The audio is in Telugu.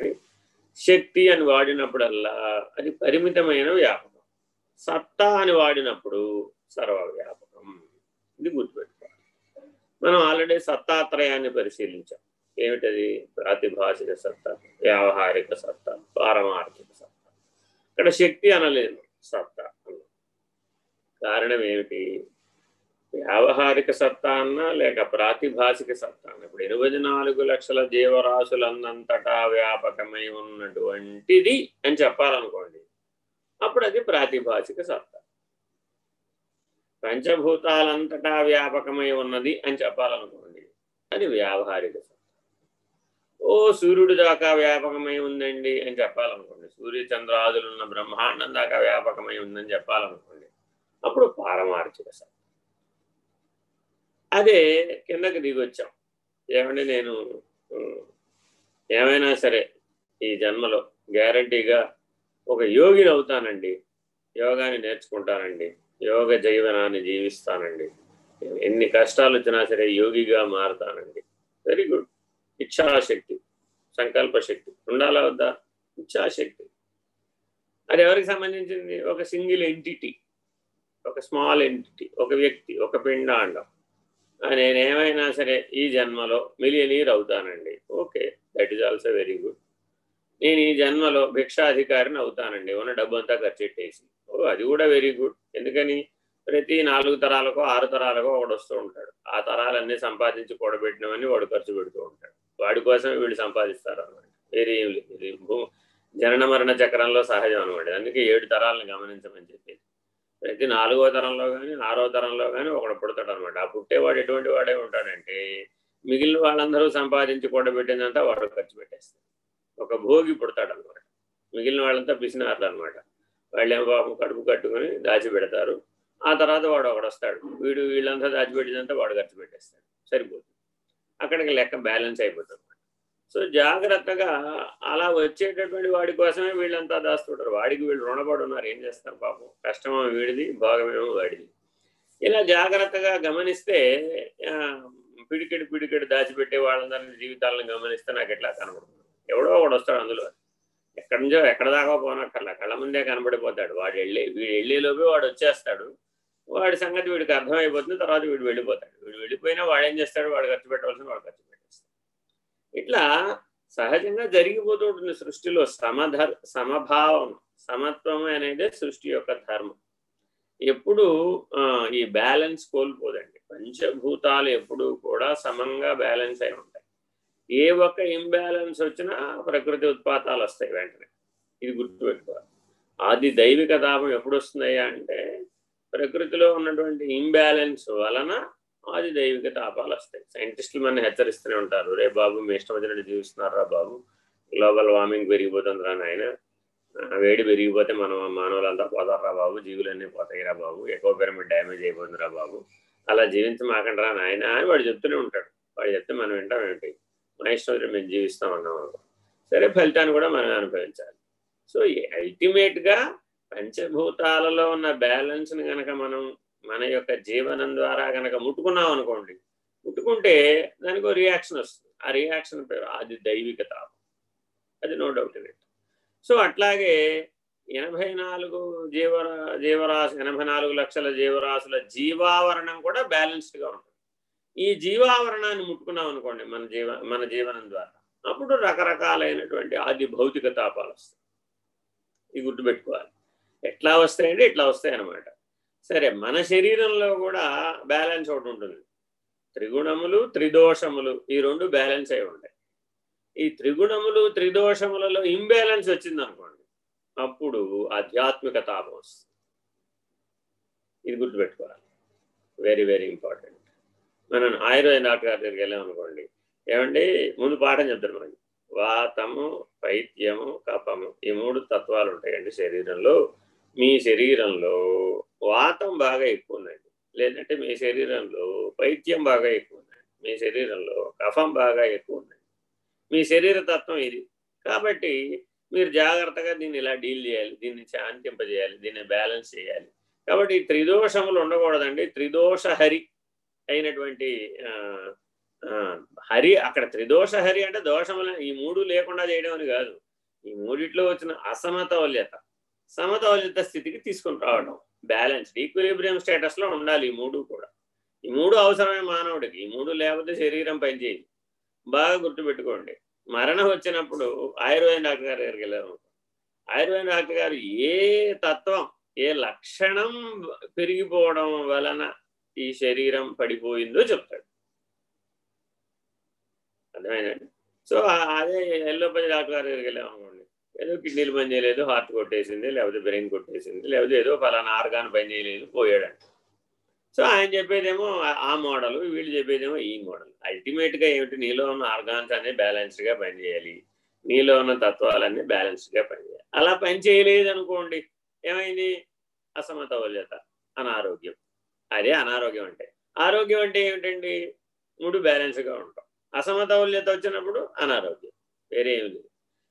కానీ శక్తి అని వాడినప్పుడల్లా అది పరిమితమైన వ్యాపకం. సత్తా అని వాడినప్పుడు సర్వవ్యాపకం. ఇది గుర్తుపెట్టుకోవాలి. మనం ఆల్రెడీ సత్తాత్రయాన్ని పరిశీలించాం. ఏమిటది? ప్రాతిభాషిక సత్తా వ్యావహారిక సత్తా పారమార్థిక సత్తా. ఇక్కడ శక్తి అనలేదు సత్తా కారణం ఏమిటి? వ్యావహారిక సత్తా అన్నా లేక ప్రాతిభాషిక సత్తా ఎనభై నాలుగు లక్షల జీవరాశులన్నంతటా వ్యాపకమై ఉన్నటువంటిది అని చెప్పాలనుకోండి అప్పుడు అది ప్రాతిభాషిక సత్తా. పంచభూతాలంతటా వ్యాపకమై ఉన్నది అని చెప్పాలనుకోండి అది వ్యావహారిక సత్తా. ఓ సూర్యుడు దాకా వ్యాపకమై ఉందండి అని చెప్పాలనుకోండి సూర్యచంద్రాదులున్న ఉన్న బ్రహ్మాండం దాకా వ్యాపకమై ఉందని చెప్పాలనుకోండి అప్పుడు పారమార్థిక సత్తా. అదే కిందకి దిగొచ్చాం. ఏమంటే నేను ఏమైనా సరే ఈ జన్మలో గ్యారంటీగా ఒక యోగిని అవుతానండి. యోగాని నేర్చుకుంటానండి. యోగ జీవనాన్ని జీవిస్తానండి. ఎన్ని కష్టాలు వచ్చినా సరే యోగిగా మారుతానండి. Very good. ఇచ్ఛాశక్తి సంకల్ప శక్తి ఉండాలా వద్దా? ఇచ్ఛాశక్తి. అది ఎవరికి సంబంధించింది? ఒక సింగిల్ ఎంటిటీ ఒక స్మాల్ ఎంటిటీ ఒక వ్యక్తి ఒక పిండాండం. నేనేమైనా సరే ఈ జన్మలో మిలియనీర్ అవుతానండి. Okay that is also very good నేను ఈ జన్మలో భిక్షాధికారిని అవుతానండి ఉన్న డబ్బు అంతా ఖర్చు పెట్టేసి ఓ అది కూడా వెరీ గుడ్ ఎందుకని? ప్రతి నాలుగు తరాలకో ఆరు తరాలకో ఒకడు వస్తూ ఉంటాడు. ఆ తరాలన్నీ సంపాదించి కూడబెట్టినవన్నీ వాడు ఖర్చు పెడుతూ ఉంటాడు. వాడి కోసం వీళ్ళు సంపాదిస్తారు అనమాట వేరే ఏం లేదు. జనన మరణ చక్రంలో సహజం అనమాట అందుకే ఏడు తరాలను గమనించమని చెప్పేది ప్రతి నాలుగో తరంలో కానీ ఆరో తరంలో కానీ ఒకడు పుడతాడు అనమాట ఆ పుట్టేవాడు ఎటువంటి వాడే ఉంటాడంటే మిగిలిన వాళ్ళందరూ సంపాదించి కూడబెట్టిందంతా వాడు ఖర్చు పెట్టేస్తాడు. ఒక భోగి పుడతాడు అనమాట మిగిలిన వాళ్ళంతా పిసినారు అనమాట వాళ్ళు ఏం పాపం కడుపు కట్టుకొని దాచిపెడతారు. ఆ తర్వాత వాడు ఒకడు వస్తాడు. వీడు వీళ్ళంతా దాచిపెట్టిందంతా వాడు ఖర్చు పెట్టేస్తాడు. సరిపోతుంది. అక్కడికి లెక్క బ్యాలెన్స్ అయిపోతుంది. సో జాగ్రత్తగా అలా వచ్చేటటువంటి వాడి కోసమే వీళ్ళంతా దాస్తుంటారు. వాడికి వీళ్ళు రుణపడి ఉన్నారు. ఏం చేస్తారు పాపం? కష్టమో వీడిది భోగమేమో వాడిది. ఇలా జాగ్రత్తగా గమనిస్తే పిడికెడు పిడికెడు దాచిపెట్టే వాళ్ళందరినీ జీవితాలను గమనిస్తే నాకు ఎట్లా కనబడుతుంది? ఎవడో ఒకడు వస్తాడు అందులో. ఎక్కడి నుంచో ఎక్కడ దాకా పోనక్కర్లా. కళ్ళ ముందే కనబడిపోతాడు. వాడు వెళ్ళి వీడు వెళ్ళేలోపే వాడు వచ్చేస్తాడు. వాడి సంగతి వీడికి అర్థమైపోతుంది. తర్వాత వీడు వెళ్ళిపోతాడు. వీడు వెళ్ళిపోయినా వాడు ఏం చేస్తాడు? వాడు ఖర్చు పెట్టవలసిన వాడు ఖర్చు ఇట్లా సహజంగా జరిగిపోతూ ఉంటుంది సృష్టిలో సమధర్ సమభావం సమత్వం అనేది సృష్టి యొక్క ధర్మం. ఎప్పుడు ఈ బ్యాలెన్స్ కోల్పోదండి. పంచభూతాలు ఎప్పుడు కూడా సమంగా బ్యాలెన్స్ అయి ఉంటాయి. ఏ ఒక్క ఇంబ్యాలెన్స్ వచ్చినా ప్రకృతి ఉత్పాతాలు వస్తాయి వెంటనే. ఇది గుర్తుపెట్టుకోవాలి. ఆది దైవిక తాపం ఎప్పుడు వస్తున్నాయా అంటే ప్రకృతిలో ఉన్నటువంటి ఇంబ్యాలెన్స్ వలన ఆది దైవిక తాపాలు వస్తాయి సైంటిస్టులు మన హెచ్చరిస్తూనే ఉంటారు. రే బాబు మీ ఇష్టం వచ్చినట్టు జీవిస్తున్నారా బాబు? గ్లోబల్ వార్మింగ్ పెరిగిపోతుందిరా నాయన. వేడి పెరిగిపోతే మనం మానవులంతా పోతారా బాబు? జీవులన్నీ పోతాయిరా బాబు. ఎక్కువ పిరమిడ్ డ్యామేజ్ అయిపోతుందిరా బాబు. అలా జీవించమాకండిరా నాయన? అని వాడు చెప్తూనే ఉంటాడు. వాడు చెప్తే మనం వింటాం ఏంటి మా ఇష్టం వచ్చినట్టు మేము జీవిస్తాం అన్నాం సరే ఫలితాన్ని కూడా మనం అనుభవించాలి. సో అల్టిమేట్గా పంచభూతాలలో ఉన్న బ్యాలెన్స్ని కనుక మనం మన యొక్క జీవనం ద్వారా కనుక ముట్టుకున్నాం అనుకోండి ముట్టుకుంటే దానికి ఒక రియాక్షన్ వస్తుంది. ఆ రియాక్షన్ పేరు అది దైవిక తాపం. అది నో డౌట్ ఇట్ సో అట్లాగే ఎనభై నాలుగు జీవరా జీవరాశి ఎనభై నాలుగు లక్షల జీవరాశుల జీవావరణం కూడా బ్యాలెన్స్డ్గా ఉంటుంది. ఈ జీవావరణాన్ని ముట్టుకున్నాం అనుకోండి మన జీవ మన జీవనం ద్వారా అప్పుడు రకరకాలైనటువంటి ఆది భౌతిక తాపాలు వస్తాయి. ఇవి గుర్తుపెట్టుకోవాలి. ఎట్లా వస్తాయంటే ఇట్లా వస్తాయి అన్నమాట సరే మన శరీరంలో కూడా బ్యాలెన్స్ ఒకటి ఉంటుంది. త్రిగుణములు త్రిదోషములు ఈ రెండు బ్యాలెన్స్ అయి ఉంటాయి. ఈ త్రిగుణములు త్రిదోషములలో ఇంబ్యాలెన్స్ వచ్చింది అనుకోండి అప్పుడు ఆధ్యాత్మిక తాపం వస్తుంది. ఇది గుర్తుపెట్టుకోవాలి. వెరీ వెరీ ఇంపార్టెంట్ మనం ఆయుర్వేద డాక్టర్ గారి దగ్గరికి వెళ్ళామనుకోండి ఏమండి ముందు పాఠం చెప్తారు మనకి. వాతము పైత్యము కపము ఈ మూడు తత్వాలు ఉంటాయండి శరీరంలో. మీ శరీరంలో వాతం బాగా ఎక్కువ ఉందండి లేదంటే మీ శరీరంలో పైత్యం బాగా ఎక్కువ ఉందండి మీ శరీరంలో కఫం బాగా ఎక్కువ ఉందండి మీ శరీర తత్వం ఇది. కాబట్టి మీరు జాగ్రత్తగా దీన్ని ఇలా డీల్ చేయాలి. దీన్ని శాంతింపజేయాలి. దీన్ని బ్యాలెన్స్ చేయాలి. కాబట్టి త్రిదోషములు ఉండకూడదండి. త్రిదోష హరి అయినటువంటి హరి అక్కడ త్రిదోష హరి అంటే దోషములు ఈ మూడు లేకుండా చేయడం అని కాదు. ఈ మూడిట్లో వచ్చిన అసమతౌల్యత. సమతౌలిత స్థితికి తీసుకుని రావడం. బ్యాలెన్స్ ఈక్విలిబ్రియం స్టేటస్లో ఉండాలి ఈ మూడు కూడా. ఈ మూడు అవసరమే మానవుడికి ఈ మూడు లేకపోతే శరీరం పనిచేయదు. బాగా గుర్తుపెట్టుకోండి. మరణం వచ్చినప్పుడు ఆయుర్వేద డాక్టర్ గారి దగ్గరికి వెళ్ళారు ఆయుర్వేద డాక్టర్ గారు ఏ తత్వం ఏ లక్షణం పెరిగిపోవడం వలన ఈ శరీరం పడిపోయిందో చెప్తాడు. అర్థమైందండి? సో అదే ఎల్లోపతి డాక్టర్ గారి దగ్గరికి వెళ్ళాం అనుకోండి. ఏదో కిడ్నీలు పని చేయలేదు హార్ట్ కొట్టేసింది లేకపోతే బ్రెయిన్ కొట్టేసింది లేకపోతే ఏదో ఫలానా ఆర్గాన్ పని చేయలేదు పోయాడండి సో ఆయన చెప్పేదేమో ఆ మోడల్ వీళ్ళు చెప్పేదేమో ఈ మోడల్. అల్టిమేట్గా ఏమిటి? నీలో ఉన్న ఆర్గాన్స్ అన్ని బ్యాలెన్స్డ్గా పనిచేయాలి నీలో ఉన్న తత్వాలన్నీ బ్యాలెన్స్డ్గా పనిచేయాలి అలా పని చేయలేదు అనుకోండి ఏమైంది అసమతౌల్యత అనారోగ్యం. అదే అనారోగ్యం అంటే. ఆరోగ్యం అంటే ఏమిటండి? మూడు బ్యాలెన్స్గా ఉంటాం. అసమతౌల్యత వచ్చినప్పుడు అనారోగ్యం. వేరే ఏమి లేదు.